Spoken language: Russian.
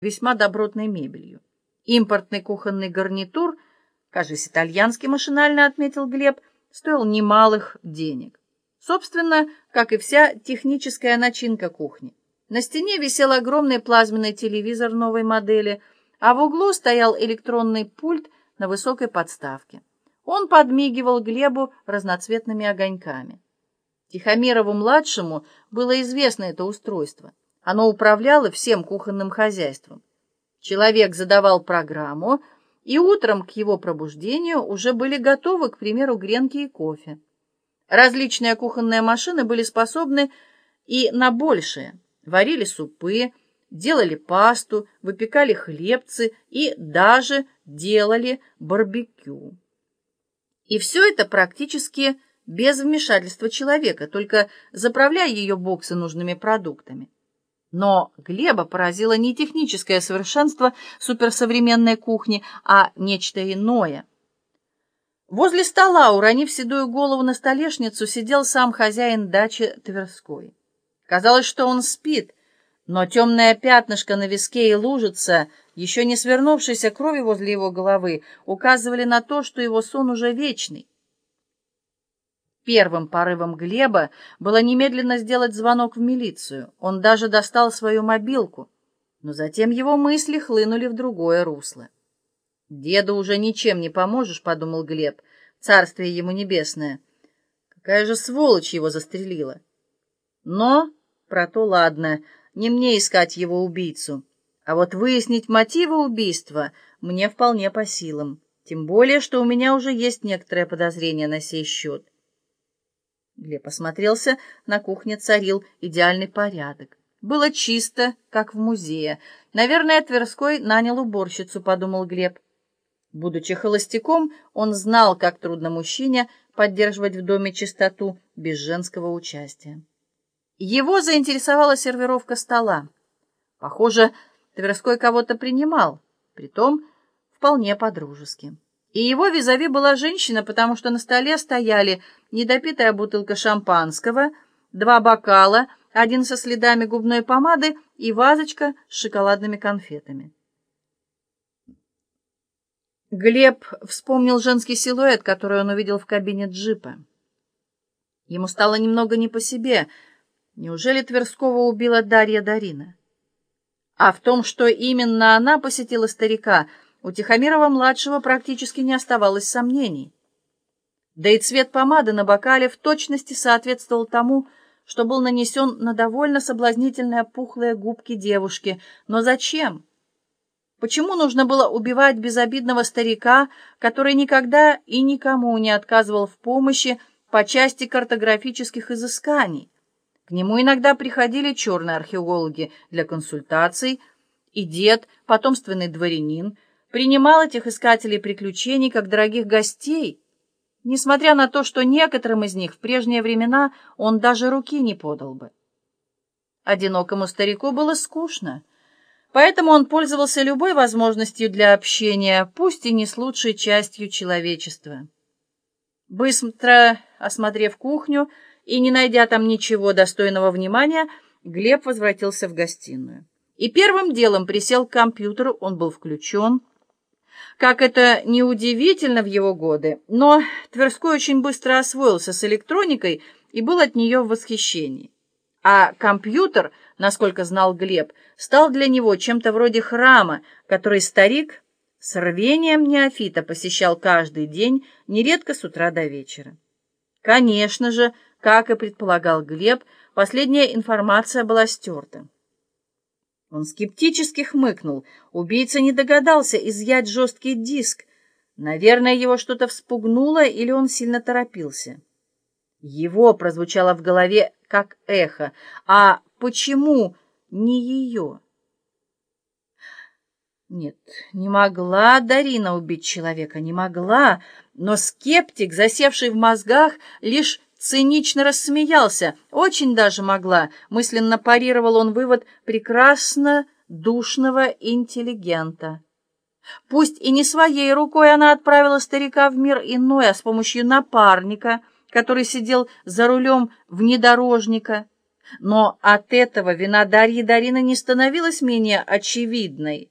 весьма добротной мебелью. Импортный кухонный гарнитур, кажется, итальянский машинально отметил Глеб, стоил немалых денег. Собственно, как и вся техническая начинка кухни. На стене висел огромный плазменный телевизор новой модели, а в углу стоял электронный пульт на высокой подставке. Он подмигивал Глебу разноцветными огоньками. Тихомирову-младшему было известно это устройство. Оно управляло всем кухонным хозяйством. Человек задавал программу, и утром к его пробуждению уже были готовы, к примеру, гренки и кофе. Различные кухонные машины были способны и на большее. Варили супы, делали пасту, выпекали хлебцы и даже делали барбекю. И все это практически без вмешательства человека, только заправляя ее боксы нужными продуктами. Но Глеба поразило не техническое совершенство суперсовременной кухни, а нечто иное. Возле стола, уронив седую голову на столешницу, сидел сам хозяин дачи Тверской. Казалось, что он спит, но темное пятнышко на виске и лужица, еще не свернувшейся крови возле его головы, указывали на то, что его сон уже вечный. Первым порывом Глеба было немедленно сделать звонок в милицию. Он даже достал свою мобилку, но затем его мысли хлынули в другое русло. «Деду уже ничем не поможешь», — подумал Глеб, — «царствие ему небесное». Какая же сволочь его застрелила! Но про то ладно, не мне искать его убийцу, а вот выяснить мотивы убийства мне вполне по силам, тем более, что у меня уже есть некоторое подозрение на сей счет. Глеб осмотрелся, на кухне царил идеальный порядок. Было чисто, как в музее. Наверное, Тверской нанял уборщицу, подумал Глеб. Будучи холостяком, он знал, как трудно мужчине поддерживать в доме чистоту без женского участия. Его заинтересовала сервировка стола. Похоже, Тверской кого-то принимал, притом вполне по-дружески. И его визави была женщина, потому что на столе стояли недопитая бутылка шампанского, два бокала, один со следами губной помады и вазочка с шоколадными конфетами. Глеб вспомнил женский силуэт, который он увидел в кабине джипа. Ему стало немного не по себе. Неужели Тверского убила Дарья Дарина? А в том, что именно она посетила старика, у Тихомирова-младшего практически не оставалось сомнений. Да и цвет помады на бокале в точности соответствовал тому, что был нанесен на довольно соблазнительные пухлые губки девушки. Но зачем? Почему нужно было убивать безобидного старика, который никогда и никому не отказывал в помощи по части картографических изысканий? К нему иногда приходили черные археологи для консультаций, и дед, потомственный дворянин, принимал этих искателей приключений как дорогих гостей, несмотря на то, что некоторым из них в прежние времена он даже руки не подал бы. Одинокому старику было скучно, поэтому он пользовался любой возможностью для общения, пусть и не с лучшей частью человечества. Быстро осмотрев кухню и не найдя там ничего достойного внимания, Глеб возвратился в гостиную. И первым делом присел к компьютеру, он был включен, как это неудивительно в его годы, но Тверской очень быстро освоился с электроникой и был от нее в восхищении. А компьютер, насколько знал Глеб, стал для него чем-то вроде храма, который старик с рвением неофита посещал каждый день, нередко с утра до вечера. Конечно же, как и предполагал Глеб, последняя информация была стерта. Он скептически хмыкнул. Убийца не догадался изъять жесткий диск. Наверное, его что-то вспугнуло или он сильно торопился. Его прозвучало в голове как эхо. А почему не ее? Нет, не могла Дарина убить человека, не могла, но скептик, засевший в мозгах, лишь цинично рассмеялся. Очень даже могла. Мысленно парировал он вывод прекрасно душного интеллигента. Пусть и не своей рукой она отправила старика в мир иной, а с помощью напарника, который сидел за рулем внедорожника. Но от этого вина Дарьи Дарина не становилась менее очевидной,